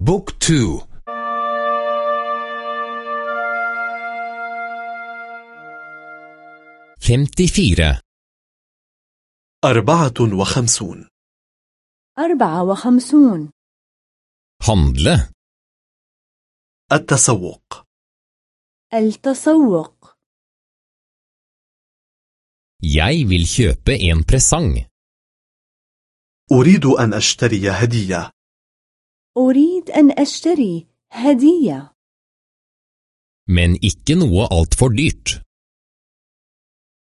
بوك تو. femtifire أربعة وخمسون. أربعة وخمسون. handle التسوق. التسوق. Jeg vil kjøpe en presang. أريد أن أشتري هدية. أريد أن أشتري هدية Men ikke noe altfor dyrt.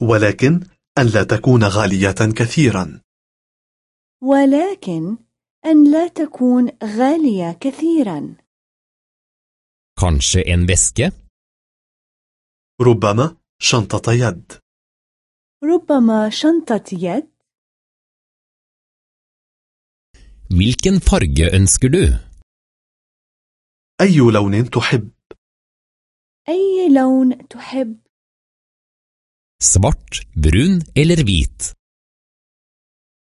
ولكن أن لا تكون غالية كثيرا ولكن أن لا تكون غالية كثيرا Kanskje en veske? ربما شنطة يد ربما شنطة يد Hvilken farge ønsker du? أي لون تحب؟ أي لون تحب؟ Svart, brun eller hvit?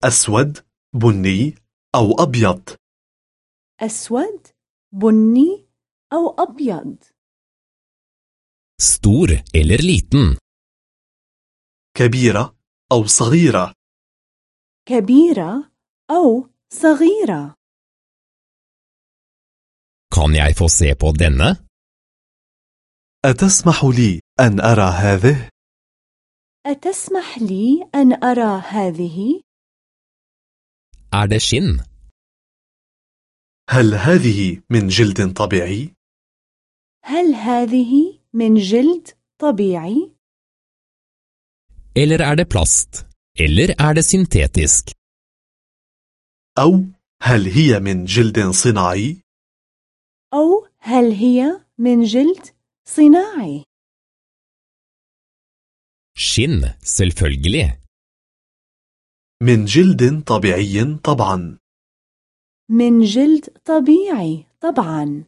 أسود بني أو أبيض؟ أسود بني أو أبيض. Stor eller liten? كبيرة أو صغيرة؟ كبيرة أو صغيرة. Kan jeg få se på denne? أتسمح لي أن أرى هذه؟ أتسمح لي أن أرى هذه؟ Er det skinn? هل هذه من جلد طبيعي؟ هل هذه من جلد طبيعي؟ Eller er det plast? Eller er det syntetisk? أو هل هي من جلد صناعي؟ أو هل هي من جلد صناعي؟ Skinn, selvfølgelig. من جلد طبيعي طبعا من جلد طبيعي طبعا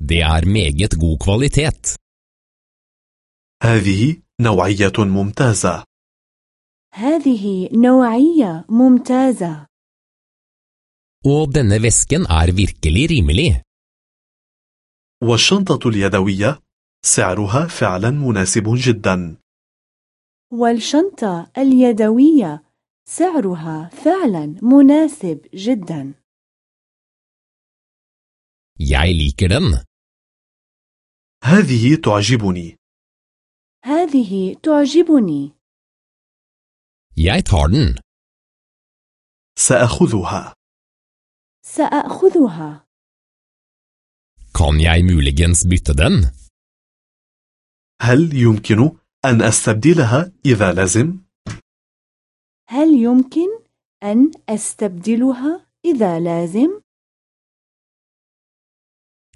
Det er meget god kvalitet. هذه نوعية ممتازة هذه نوعية ممتازة Og denne vesken er virkelig rimelig. والشنطة اليدوية سعرها فعلا مناسب جدا والشنطة اليدوية سعرها فعلا مناسب جدا Jeg liker den. هذه تعجبني هذه تعجبني Jeg tar den. سأخذها سأخذها Kan jeg muligens bytte den? هل يمكن أن أستبدلها إذا لازم؟ هل يمكن أن أستبدلها إذا لازم؟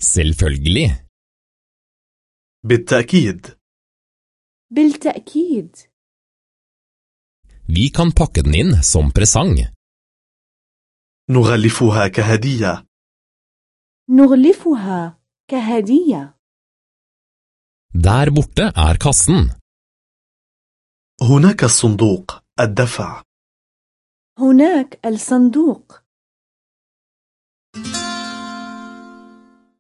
Selvfølgelig. بالتأكيد بالتأكيد Vi kan pakke den inn som presang. نغلفها كهدية. نغلفها كهدية. Der borte er kassen. هناك الصندوق الدفع. هناك الصندوق.